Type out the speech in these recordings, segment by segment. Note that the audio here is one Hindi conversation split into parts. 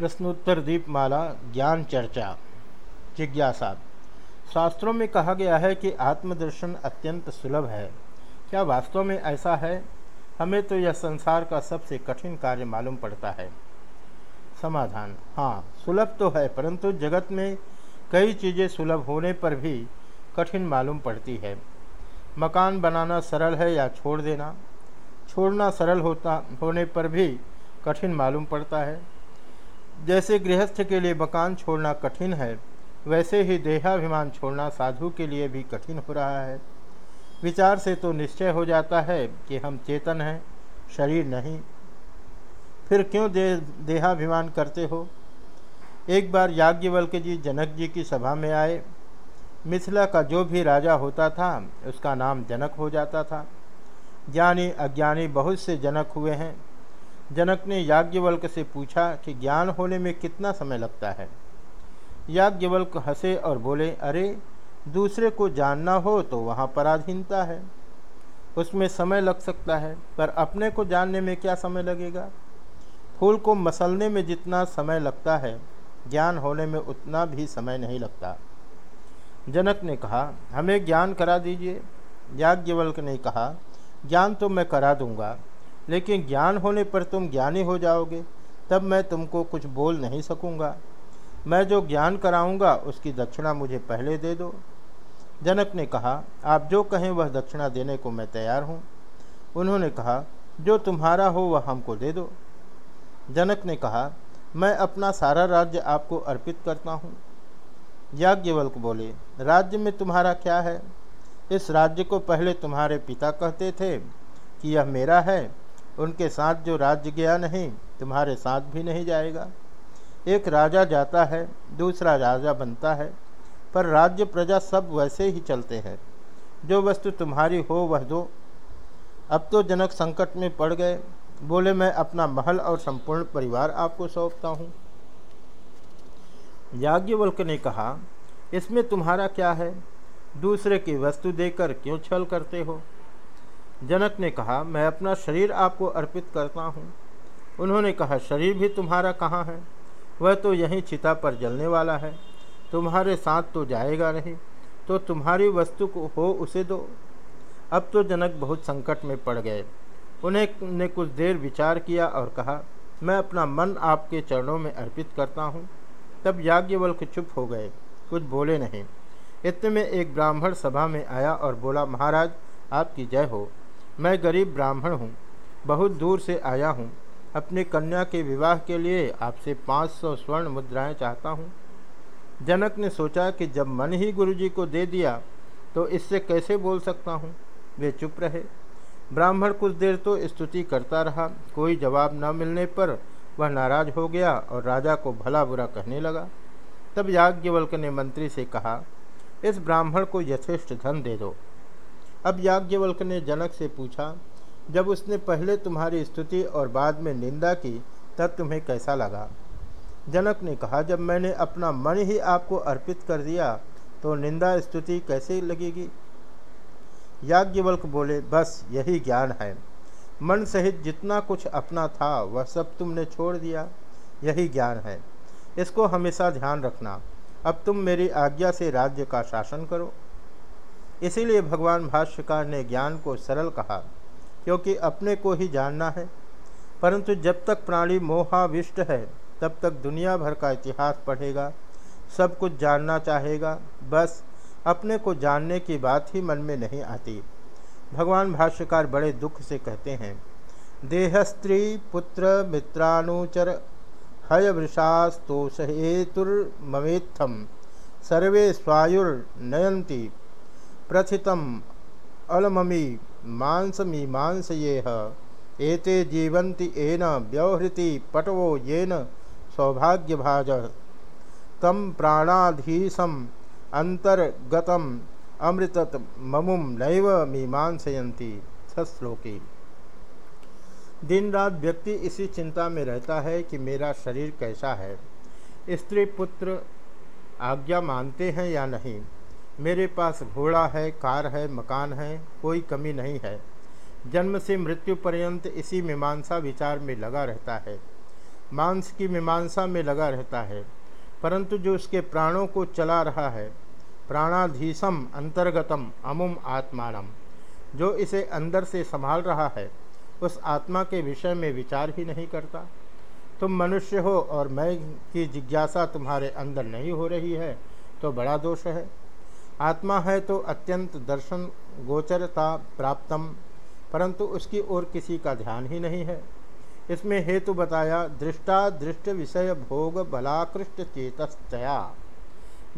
प्रश्नोत्तर दीपमाला ज्ञान चर्चा, जिज्ञासा। शास्त्रों में कहा गया है कि आत्मदर्शन अत्यंत सुलभ है। क्या वास्तव में ऐसा है? हमें तो यह संसार का सबसे कठिन कार्य मालूम पड़ता है। समाधान। हाँ सुलभ तो है, परंतु जगत में कई चीज़ें सुलभ होने पर भी कठिन मालूम पड़ती है। मकान बनाना सरल है या छोड़ देना? छोड़ना सरल होता, होने पर भी कठिन मालूम पड़ता है। जैसे गृहस्थ के लिए मकान छोड़ना कठिन है, वैसे ही देहाभिमान छोड़ना साधु के लिए भी कठिन हो रहा है। विचार से तो निश्चय हो जाता है कि हम चेतन हैं, शरीर नहीं। फिर क्यों दे, देहाभिमान करते हो? एक बार याज्ञवल्क जी जनक जी की सभा में आए। मिथिला का जो भी राजा होता था, उसका नाम जनक हो जाता था। ज्ञानी, अज्ञानी बहुत से जनक हुए हैं। जनक ने याज्ञवल्क से पूछा कि ज्ञान होने में कितना समय लगता है। याज्ञवल्क हंसे और बोले, अरे, दूसरे को जानना हो तो वहाँ पराधीनता है। उसमें समय लग सकता है, पर अपने को जानने में क्या समय लगेगा? फूल को मसलने में जितना समय लगता है, ज्ञान होने में उतना भी समय नहीं लगता। जनक ने कहा, हमें ज्ञान करा दीजिए। याज्ञवल्क ने कहा, ज्ञान तो मैं करा दूँगा लेकिन ज्ञान होने पर तुम ज्ञानी हो जाओगे, तब मैं तुमको कुछ बोल नहीं सकूँगा। मैं जो ज्ञान कराऊँगा, उसकी दक्षिणा मुझे पहले दे दो। जनक ने कहा, आप जो कहें वह दक्षिणा देने को मैं तैयार हूँ। उन्होंने कहा, जो तुम्हारा हो वह हमको दे दो। जनक ने कहा, मैं अपना सारा राज्य आपको अर्पित करता हूँ। याज्ञवल्क बोले, राज्य में तुम्हारा क्या है? इस राज्य को पहले तुम्हारे पिता कहते थे कि यह मेरा है उनके साथ जो राज्य गया नहीं, तुम्हारे साथ भी नहीं जाएगा। एक राजा जाता है, दूसरा राजा बनता है, पर राज्य प्रजा सब वैसे ही चलते हैं। जो वस्तु तुम्हारी हो वह दो। अब तो जनक संकट में पड़ गए। बोले, मैं अपना महल और संपूर्ण परिवार आपको सौंपता हूँ। याज्ञवल्क ने कहा, इसमें तुम्हारा क्या है? दूसरे की वस्तु देकर क्यों छल करते हो? जनक ने कहा, मैं अपना शरीर आपको अर्पित करता हूँ। उन्होंने कहा, शरीर भी तुम्हारा कहाँ है? वह तो यहीं चिता पर जलने वाला है। तुम्हारे साथ तो जाएगा नहीं तो तुम्हारी वस्तु को हो उसे दो। अब तो जनक बहुत संकट में पड़ गए। उन्हें ने कुछ देर विचार किया और कहा, मैं अपना मन आपके चरणों में अर्पित करता हूँ। तब याज्ञवल्क चुप हो गए। कुछ बोले नहीं। इतने में एक ब्राह्मण सभा में आया और बोला, महाराज, आपकी जय हो। मैं गरीब ब्राह्मण हूँ, बहुत दूर से आया हूँ। अपनी कन्या के विवाह के लिए आपसे पाँच सौ स्वर्ण मुद्राएँ चाहता हूँ। जनक ने सोचा कि जब मन ही गुरुजी को दे दिया तो इससे कैसे बोल सकता हूँ? वे चुप रहे। ब्राह्मण कुछ देर तो स्तुति करता रहा। कोई जवाब न मिलने पर वह नाराज़ हो गया और राजा को भला बुरा कहने लगा। तब याज्ञवल्क ने मंत्री से कहा, इस ब्राह्मण को यथेष्ट धन दे दो। अब याज्ञवल्क ने जनक से पूछा, जब उसने पहले तुम्हारी स्तुति और बाद में निंदा की, तब तुम्हें कैसा लगा? जनक ने कहा, जब मैंने अपना मन ही आपको अर्पित कर दिया तो निंदा स्तुति कैसे लगेगी? याज्ञवल्क बोले, बस यही ज्ञान है। मन सहित जितना कुछ अपना था, वह सब तुमने छोड़ दिया। यही ज्ञान है। इसको हमेशा ध्यान रखना। अब तुम मेरी आज्ञा से राज्य का शासन करो। इसीलिए भगवान भाष्यकार ने ज्ञान को सरल कहा, क्योंकि अपने को ही जानना है। परंतु जब तक प्राणी मोहाविष्ट है, तब तक दुनिया भर का इतिहास पढ़ेगा, सब कुछ जानना चाहेगा, बस अपने को जानने की बात ही मन में नहीं आती। भगवान भाष्यकार बड़े दुख से कहते हैं देह स्त्री पुत्र मित्रानुचर हय वृषास्तोषेतुर्ममेत्थम सर्वे स्वायुर्नयंती प्रथितम। अलममी मांसमीमांसये एते जीवन्ति एन व्यवहृति पटवो येन सौभाग्यभाज। तम प्राणाधीशम अंतर्गतम अमृतत ममुम नैव मीमांसयंती सश्लोकी। दिन रात व्यक्ति इसी चिंता में रहता है कि मेरा शरीर कैसा है। स्त्री पुत्र आज्ञा मानते हैं या नहीं? मेरे पास घोड़ा है, कार है, मकान है, कोई कमी नहीं है। जन्म से मृत्यु पर्यंत इसी मीमांसा विचार में लगा रहता है। मांस की मीमांसा में लगा रहता है, परंतु जो उसके प्राणों को चला रहा है, प्राणाधीशम अंतर्गतम अमुम आत्मानम। जो इसे अंदर से संभाल रहा है, उस आत्मा के विषय में विचार ही नहीं करता। तुम मनुष्य हो और मैं की जिज्ञासा तुम्हारे अंदर नहीं हो रही है तो बड़ा दोष है। आत्मा है तो अत्यंत दर्शन गोचरता प्राप्तम, परंतु उसकी ओर किसी का ध्यान ही नहीं है। इसमें हेतु बताया, दृष्टा दृष्ट विषय भोग बलाकृष्ट चेतस्तया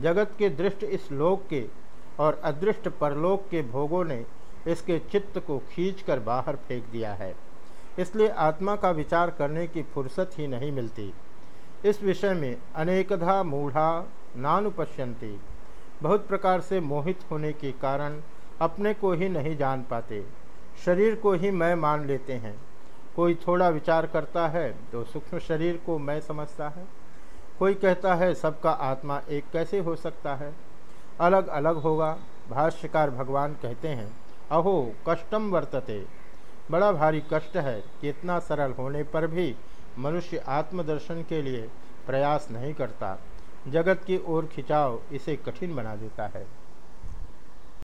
जगत के दृष्ट इस लोक के और अदृष्ट परलोक के भोगों ने इसके चित्त को खींचकर बाहर फेंक दिया है। इसलिए आत्मा का विचार करने की फुर्सत ही नहीं मिलती। इस विषय में अनेकधा मूढ़ा नानुपश्यंती बहुत प्रकार से मोहित होने के कारण अपने को ही नहीं जान पाते। शरीर को ही मैं मान लेते हैं। कोई थोड़ा विचार करता है तो सूक्ष्म शरीर को मैं समझता है। कोई कहता है सबका आत्मा एक कैसे हो सकता है? अलग अलग होगा, भाष्यकार भगवान कहते हैं। अहो, कष्टम वर्तते। बड़ा भारी कष्ट है कि इतना सरल होने पर भी मनुष्य आत्मदर्शन के लिए प्रयास नहीं करता। जगत की ओर खिंचाव इसे कठिन बना देता है।